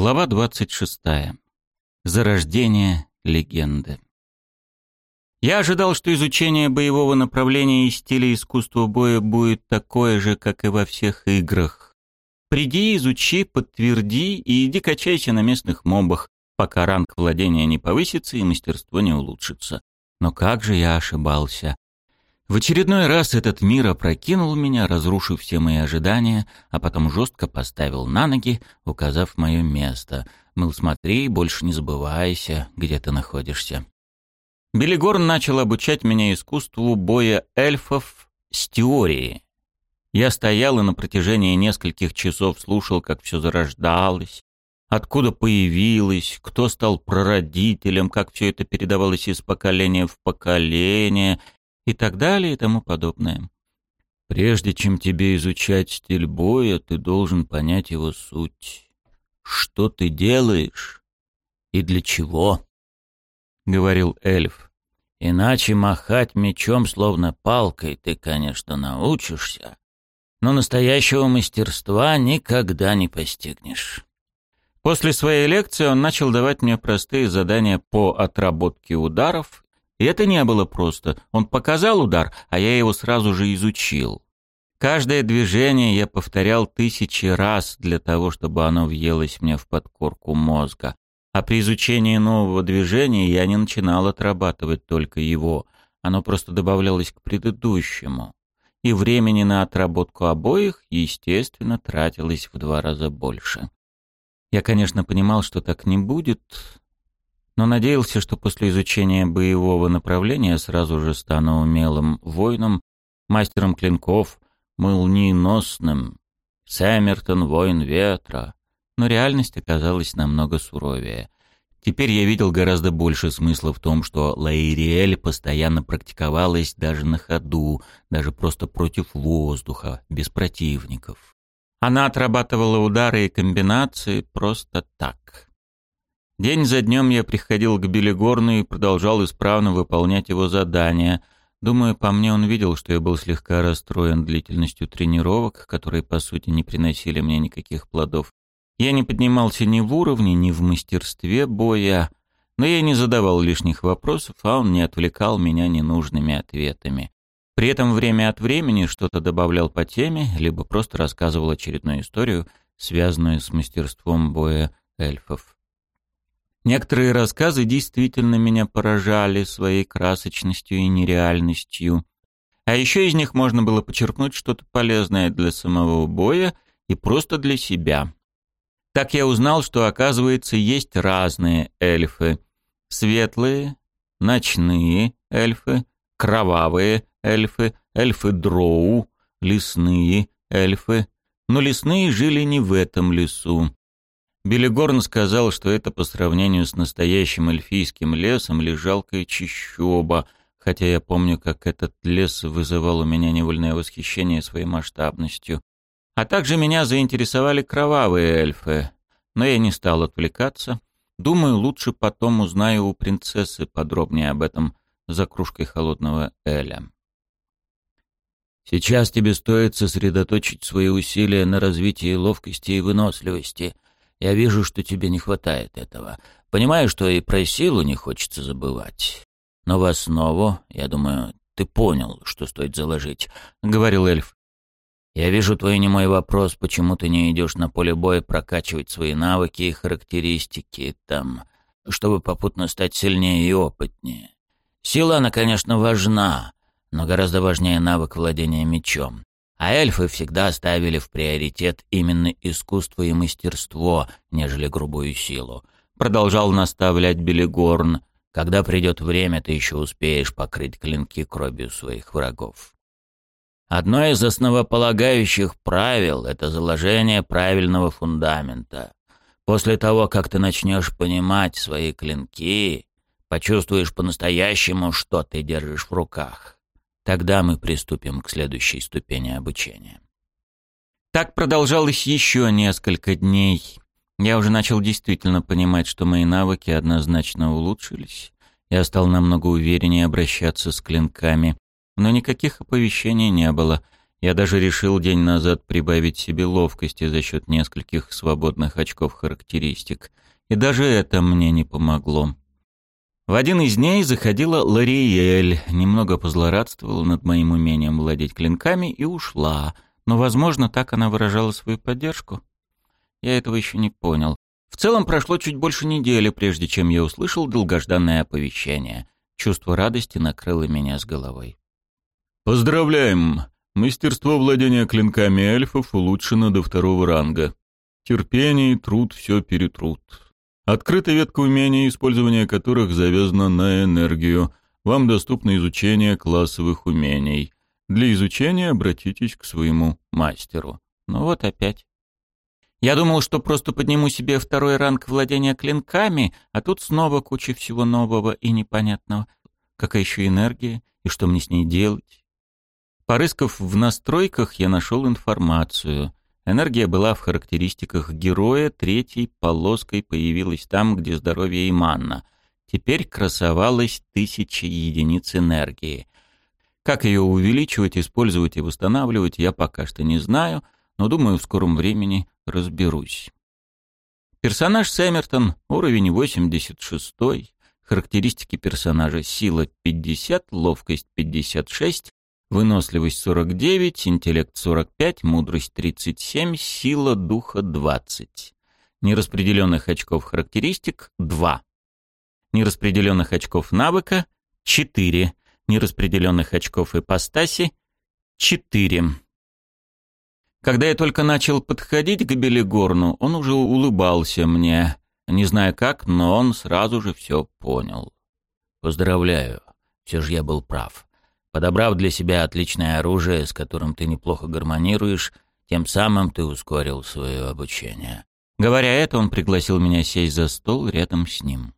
Глава 26. Зарождение легенды. Я ожидал, что изучение боевого направления и стиля искусства боя будет такое же, как и во всех играх. Приди, изучи, подтверди и иди качайся на местных мобах, пока ранг владения не повысится и мастерство не улучшится. Но как же я ошибался. В очередной раз этот мир опрокинул меня, разрушив все мои ожидания, а потом жестко поставил на ноги, указав мое место. Мыл, смотри, больше не забывайся, где ты находишься. Белигорн начал обучать меня искусству боя эльфов с теории. Я стоял и на протяжении нескольких часов слушал, как все зарождалось, откуда появилось, кто стал прародителем, как все это передавалось из поколения в поколение — и так далее и тому подобное. Прежде чем тебе изучать стиль боя, ты должен понять его суть. Что ты делаешь и для чего? — говорил эльф. Иначе махать мечом словно палкой ты, конечно, научишься, но настоящего мастерства никогда не постигнешь. После своей лекции он начал давать мне простые задания по отработке ударов и это не было просто. Он показал удар, а я его сразу же изучил. Каждое движение я повторял тысячи раз для того, чтобы оно въелось мне в подкорку мозга. А при изучении нового движения я не начинал отрабатывать только его. Оно просто добавлялось к предыдущему. И времени на отработку обоих, естественно, тратилось в два раза больше. Я, конечно, понимал, что так не будет, но надеялся, что после изучения боевого направления сразу же стану умелым воином, мастером клинков, молниеносным, Сэмертон — воин ветра. Но реальность оказалась намного суровее. Теперь я видел гораздо больше смысла в том, что Лаириэль постоянно практиковалась даже на ходу, даже просто против воздуха, без противников. Она отрабатывала удары и комбинации просто так. День за днем я приходил к Белигорну и продолжал исправно выполнять его задания. Думаю, по мне он видел, что я был слегка расстроен длительностью тренировок, которые, по сути, не приносили мне никаких плодов. Я не поднимался ни в уровне, ни в мастерстве боя, но я не задавал лишних вопросов, а он не отвлекал меня ненужными ответами. При этом время от времени что-то добавлял по теме, либо просто рассказывал очередную историю, связанную с мастерством боя эльфов. Некоторые рассказы действительно меня поражали своей красочностью и нереальностью. А еще из них можно было почерпнуть что-то полезное для самого боя и просто для себя. Так я узнал, что, оказывается, есть разные эльфы. Светлые, ночные эльфы, кровавые эльфы, эльфы дроу, лесные эльфы. Но лесные жили не в этом лесу. Белигорн сказал, что это по сравнению с настоящим эльфийским лесом лишь жалкая чищоба, хотя я помню, как этот лес вызывал у меня невольное восхищение своей масштабностью. А также меня заинтересовали кровавые эльфы, но я не стал отвлекаться. Думаю, лучше потом узнаю у принцессы подробнее об этом за кружкой холодного эля. Сейчас тебе стоит сосредоточить свои усилия на развитии ловкости и выносливости — я вижу, что тебе не хватает этого. Понимаю, что и про силу не хочется забывать. Но в основу, я думаю, ты понял, что стоит заложить», — говорил эльф. «Я вижу твой немой вопрос, почему ты не идешь на поле боя прокачивать свои навыки и характеристики там, чтобы попутно стать сильнее и опытнее. Сила, она, конечно, важна, но гораздо важнее навык владения мечом. А эльфы всегда ставили в приоритет именно искусство и мастерство, нежели грубую силу. Продолжал наставлять Белигорн. Когда придет время, ты еще успеешь покрыть клинки кровью своих врагов. Одно из основополагающих правил — это заложение правильного фундамента. После того, как ты начнешь понимать свои клинки, почувствуешь по-настоящему, что ты держишь в руках. Тогда мы приступим к следующей ступени обучения. Так продолжалось еще несколько дней. Я уже начал действительно понимать, что мои навыки однозначно улучшились. Я стал намного увереннее обращаться с клинками. Но никаких оповещений не было. Я даже решил день назад прибавить себе ловкости за счет нескольких свободных очков характеристик. И даже это мне не помогло. В один из дней заходила Лориэль, немного позлорадствовала над моим умением владеть клинками и ушла. Но, возможно, так она выражала свою поддержку. Я этого еще не понял. В целом прошло чуть больше недели, прежде чем я услышал долгожданное оповещение. Чувство радости накрыло меня с головой. «Поздравляем! Мастерство владения клинками эльфов улучшено до второго ранга. Терпение и труд все перетрут. Открыта ветка умений, использование которых завязано на энергию. Вам доступно изучение классовых умений. Для изучения обратитесь к своему мастеру. Ну вот опять. Я думал, что просто подниму себе второй ранг владения клинками, а тут снова куча всего нового и непонятного. Какая еще энергия, и что мне с ней делать? Порыскав в настройках, я нашел информацию. Энергия была в характеристиках героя, третьей полоской появилась там, где здоровье и манна. Теперь красовалась тысяча единиц энергии. Как ее увеличивать, использовать и восстанавливать, я пока что не знаю, но думаю, в скором времени разберусь. Персонаж Сэммертон, уровень 86, характеристики персонажа сила 50, ловкость 56, Выносливость 49, интеллект 45, мудрость 37, сила духа 20. Нераспределенных очков характеристик 2. Нераспределенных очков навыка 4. Нераспределенных очков ипостаси 4. Когда я только начал подходить к Белигорну, он уже улыбался мне. Не знаю как, но он сразу же все понял. «Поздравляю. Все же я был прав. Подобрав для себя отличное оружие, с которым ты неплохо гармонируешь, тем самым ты ускорил свое обучение. Говоря это, он пригласил меня сесть за стол рядом с ним.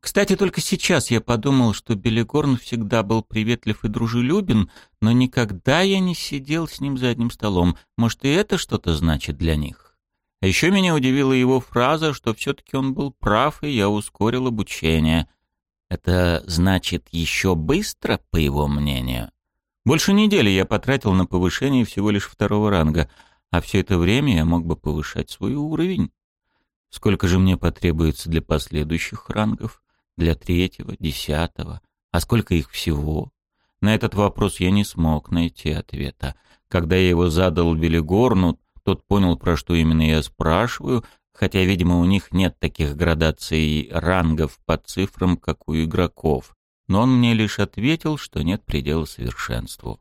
Кстати, только сейчас я подумал, что Белигорн всегда был приветлив и дружелюбен, но никогда я не сидел с ним за одним столом. Может, и это что-то значит для них? А еще меня удивила его фраза, что все-таки он был прав, и я ускорил обучение — это значит еще быстро, по его мнению? Больше недели я потратил на повышение всего лишь второго ранга, а все это время я мог бы повышать свой уровень. Сколько же мне потребуется для последующих рангов? Для третьего, десятого? А сколько их всего? На этот вопрос я не смог найти ответа. Когда я его задал Велигорну, тот понял, про что именно я спрашиваю, хотя, видимо, у них нет таких градаций рангов по цифрам, как у игроков. Но он мне лишь ответил, что нет предела совершенству.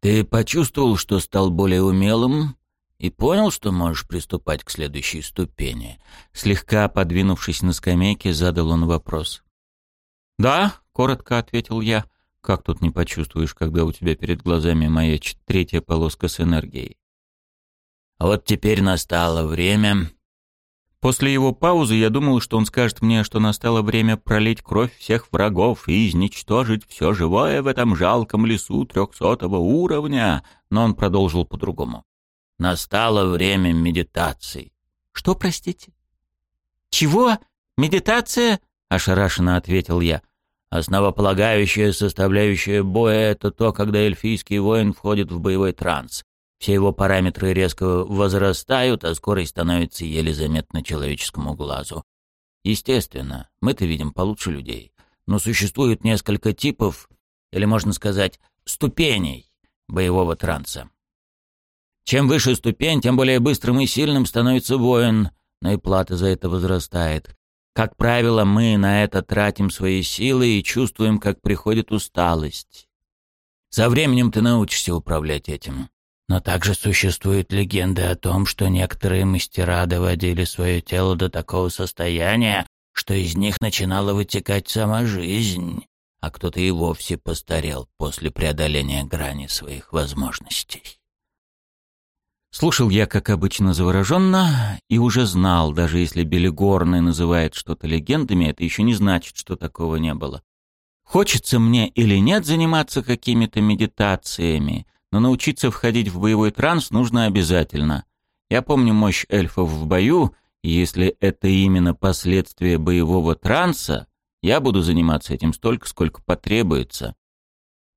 «Ты почувствовал, что стал более умелым?» и понял, что можешь приступать к следующей ступени?» Слегка подвинувшись на скамейке, задал он вопрос. «Да», — коротко ответил я. «Как тут не почувствуешь, когда у тебя перед глазами моя третья полоска с энергией?» «Вот теперь настало время После его паузы я думал, что он скажет мне, что настало время пролить кровь всех врагов и изничтожить все живое в этом жалком лесу трехсотого уровня, но он продолжил по-другому. Настало время медитации. Что, простите? Чего? Медитация? Ошарашенно ответил я. Основополагающая составляющая боя — это то, когда эльфийский воин входит в боевой транс. Все его параметры резко возрастают, а скорость становится еле заметна человеческому глазу. Естественно, мы-то видим получше людей. Но существует несколько типов, или можно сказать, ступеней боевого транса. Чем выше ступень, тем более быстрым и сильным становится воин, но и плата за это возрастает. Как правило, мы на это тратим свои силы и чувствуем, как приходит усталость. Со временем ты научишься управлять этим. Но также существуют легенды о том, что некоторые мастера доводили свое тело до такого состояния, что из них начинала вытекать сама жизнь, а кто-то и вовсе постарел после преодоления грани своих возможностей. Слушал я, как обычно, завороженно, и уже знал, даже если Белигорный называет что-то легендами, это еще не значит, что такого не было. Хочется мне или нет заниматься какими-то медитациями, но научиться входить в боевой транс нужно обязательно. Я помню мощь эльфов в бою, и если это именно последствия боевого транса, я буду заниматься этим столько, сколько потребуется.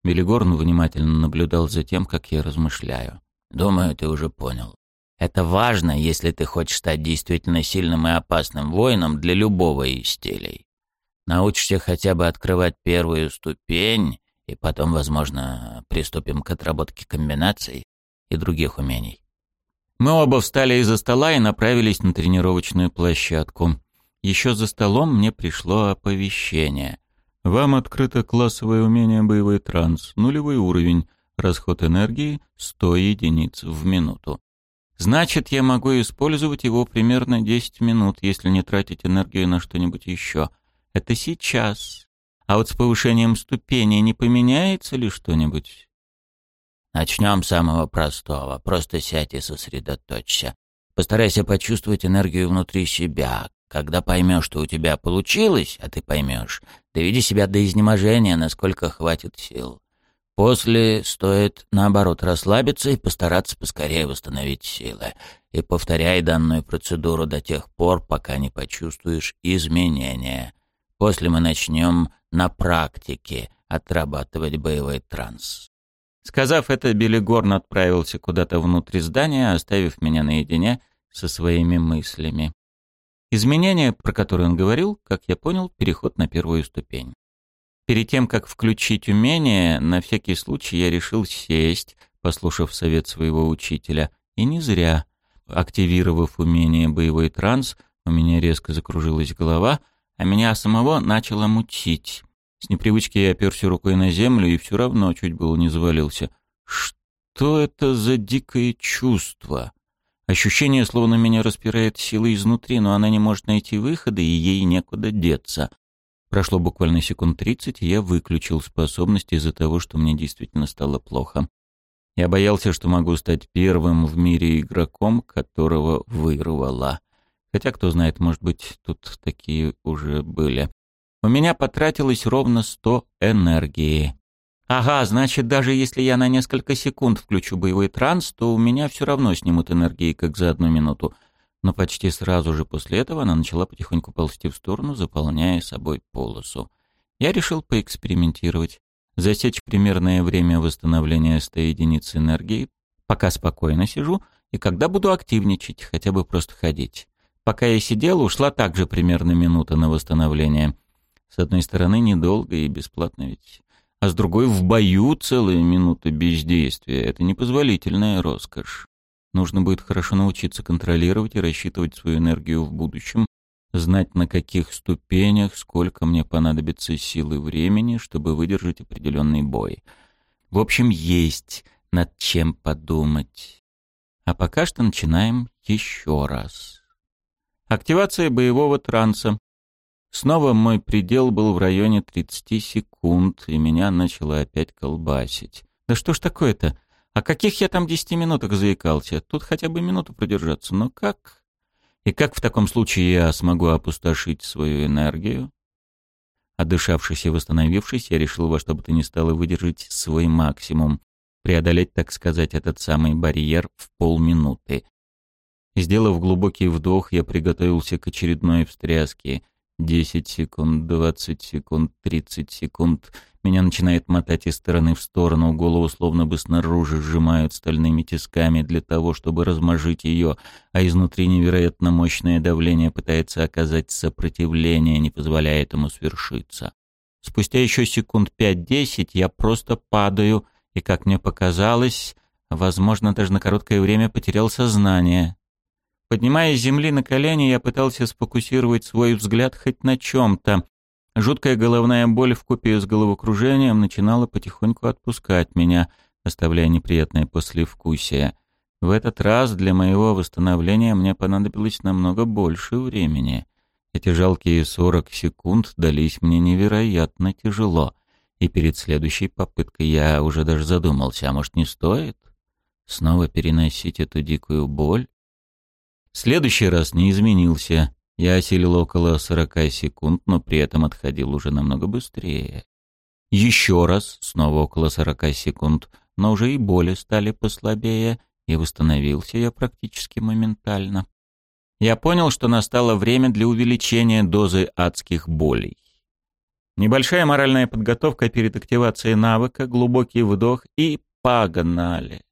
Белигорн внимательно наблюдал за тем, как я размышляю. «Думаю, ты уже понял. Это важно, если ты хочешь стать действительно сильным и опасным воином для любого из стилей. Научишься хотя бы открывать первую ступень, и потом, возможно, приступим к отработке комбинаций и других умений. Мы оба встали из-за стола и направились на тренировочную площадку. Еще за столом мне пришло оповещение. Вам открыто классовое умение боевой транс, нулевой уровень, расход энергии 100 единиц в минуту. Значит, я могу использовать его примерно 10 минут, если не тратить энергию на что-нибудь еще. Это сейчас. А вот с повышением ступени не поменяется ли что-нибудь? Начнем с самого простого. Просто сядь и сосредоточься. Постарайся почувствовать энергию внутри себя. Когда поймешь, что у тебя получилось, а ты поймешь, доведи себя до изнеможения, насколько хватит сил. После стоит, наоборот, расслабиться и постараться поскорее восстановить силы. И повторяй данную процедуру до тех пор, пока не почувствуешь изменения. После мы начнем на практике отрабатывать боевой транс. Сказав это, Билли Горн отправился куда-то внутрь здания, оставив меня наедине со своими мыслями. Изменения, про которые он говорил, как я понял, переход на первую ступень. Перед тем, как включить умение, на всякий случай я решил сесть, послушав совет своего учителя. И не зря. Активировав умение «Боевой транс», у меня резко закружилась голова — а меня самого начало мутить. С непривычки я оперся рукой на землю и все равно чуть было не завалился. Что это за дикое чувство? Ощущение, словно меня распирает силой изнутри, но она не может найти выхода, и ей некуда деться. Прошло буквально секунд тридцать, и я выключил способность из-за того, что мне действительно стало плохо. Я боялся, что могу стать первым в мире игроком, которого вырвало. Хотя, кто знает, может быть, тут такие уже были. У меня потратилось ровно сто энергии. Ага, значит, даже если я на несколько секунд включу боевой транс, то у меня все равно снимут энергии, как за одну минуту. Но почти сразу же после этого она начала потихоньку ползти в сторону, заполняя собой полосу. Я решил поэкспериментировать. Засечь примерное время восстановления 100 единиц энергии, пока спокойно сижу, и когда буду активничать, хотя бы просто ходить. Пока я сидел, ушла также примерно минута на восстановление. С одной стороны, недолго и бесплатно ведь. А с другой, в бою целая минута бездействия. Это непозволительная роскошь. Нужно будет хорошо научиться контролировать и рассчитывать свою энергию в будущем, знать на каких ступенях, сколько мне понадобится силы времени, чтобы выдержать определенный бой. В общем, есть над чем подумать. А пока что начинаем еще раз. Активация боевого транса. Снова мой предел был в районе 30 секунд, и меня начало опять колбасить. Да что ж такое-то? О каких я там 10 минутах заикался? Тут хотя бы минуту продержаться, но как? И как в таком случае я смогу опустошить свою энергию? Отдышавшись и восстановившись, я решил во что бы то ни стало выдержать свой максимум, преодолеть, так сказать, этот самый барьер в полминуты. Сделав глубокий вдох, я приготовился к очередной встряске. Десять секунд, двадцать секунд, тридцать секунд. Меня начинает мотать из стороны в сторону, голову словно бы снаружи сжимают стальными тисками для того, чтобы размажить ее, а изнутри невероятно мощное давление пытается оказать сопротивление, не позволяя этому свершиться. Спустя еще секунд пять-десять я просто падаю, и, как мне показалось, возможно, даже на короткое время потерял сознание. Поднимаясь с земли на колени, я пытался сфокусировать свой взгляд хоть на чем-то. Жуткая головная боль в купе с головокружением начинала потихоньку отпускать меня, оставляя неприятное послевкусие. В этот раз для моего восстановления мне понадобилось намного больше времени. Эти жалкие сорок секунд дались мне невероятно тяжело. И перед следующей попыткой я уже даже задумался, а может не стоит снова переносить эту дикую боль? Следующий раз не изменился. Я осилил около 40 секунд, но при этом отходил уже намного быстрее. Еще раз, снова около 40 секунд, но уже и боли стали послабее, и восстановился я практически моментально. Я понял, что настало время для увеличения дозы адских болей. Небольшая моральная подготовка перед активацией навыка, глубокий вдох и погнали.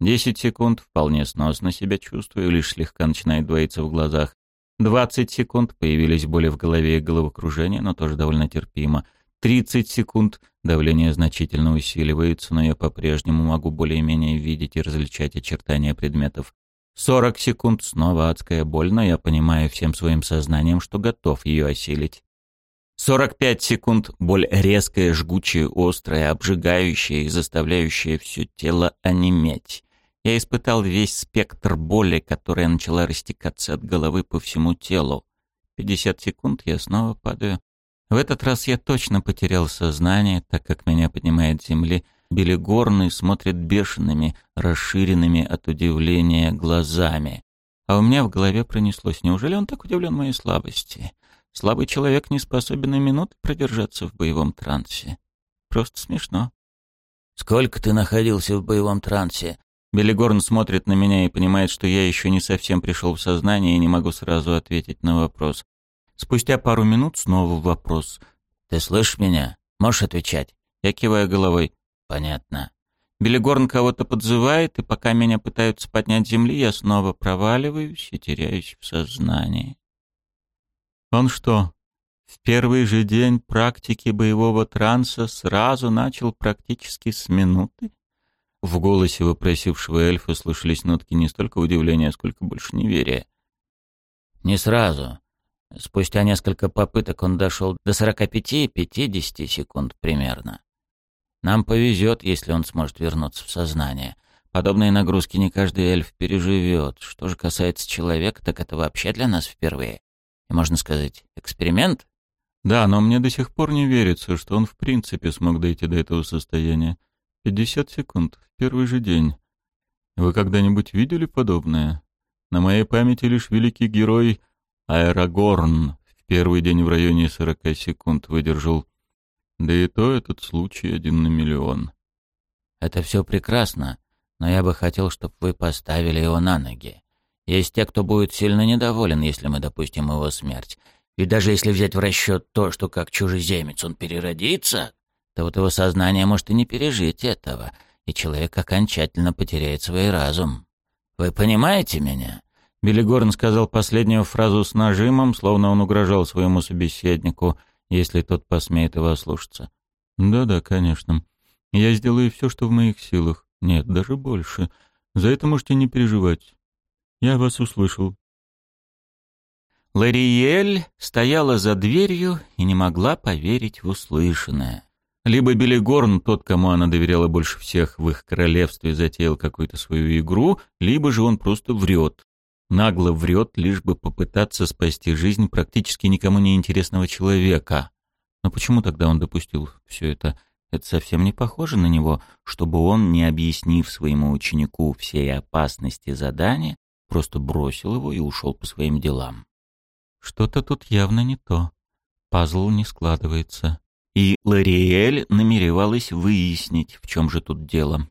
Десять секунд, вполне сносно себя чувствую, лишь слегка начинает двоиться в глазах. Двадцать секунд, появились боли в голове и головокружение, но тоже довольно терпимо. Тридцать секунд, давление значительно усиливается, но я по-прежнему могу более-менее видеть и различать очертания предметов. Сорок секунд, снова адская боль, но я понимаю всем своим сознанием, что готов ее осилить. 45 секунд боль резкая, жгучая, острая, обжигающая и заставляющая все тело онеметь. Я испытал весь спектр боли, которая начала растекаться от головы по всему телу. 50 секунд я снова падаю. В этот раз я точно потерял сознание, так как меня поднимает земли. Белигорный смотрит бешеными, расширенными от удивления глазами. А у меня в голове пронеслось, неужели он так удивлен моей слабости? Слабый человек не способен и минуты продержаться в боевом трансе. Просто смешно. «Сколько ты находился в боевом трансе?» Белигорн смотрит на меня и понимает, что я еще не совсем пришел в сознание и не могу сразу ответить на вопрос. Спустя пару минут снова вопрос. «Ты слышишь меня? Можешь отвечать?» Я киваю головой. «Понятно». Белигорн кого-то подзывает, и пока меня пытаются поднять с земли, я снова проваливаюсь и теряюсь в сознании. Он что, в первый же день практики боевого транса сразу начал практически с минуты? В голосе вопросившего эльфа слышались нотки не столько удивления, сколько больше неверия. «Не сразу. Спустя несколько попыток он дошел до 45-50 секунд примерно. Нам повезет, если он сможет вернуться в сознание. Подобные нагрузки не каждый эльф переживет. Что же касается человека, так это вообще для нас впервые и, можно сказать, эксперимент? Да, но мне до сих пор не верится, что он в принципе смог дойти до этого состояния. 50 секунд, в первый же день. Вы когда-нибудь видели подобное? На моей памяти лишь великий герой Аэрогорн в первый день в районе 40 секунд выдержал. Да и то этот случай один на миллион. Это все прекрасно, но я бы хотел, чтобы вы поставили его на ноги. Есть те, кто будет сильно недоволен, если мы допустим его смерть. Ведь даже если взять в расчет то, что как чужеземец он переродится, то вот его сознание может и не пережить этого, и человек окончательно потеряет свой разум. Вы понимаете меня?» Билли сказал последнюю фразу с нажимом, словно он угрожал своему собеседнику, если тот посмеет его ослушаться. «Да-да, конечно. Я сделаю все, что в моих силах. Нет, даже больше. За это можете не переживать. Я вас услышал. Лариэль стояла за дверью и не могла поверить в услышанное. Либо Белигорн, тот, кому она доверяла больше всех в их королевстве, затеял какую-то свою игру, либо же он просто врет. Нагло врет, лишь бы попытаться спасти жизнь практически никому не интересного человека. Но почему тогда он допустил все это? Это совсем не похоже на него, чтобы он, не объяснив своему ученику всей опасности задания, просто бросил его и ушел по своим делам. Что-то тут явно не то. Пазл не складывается. И Лориэль намеревалась выяснить, в чем же тут дело.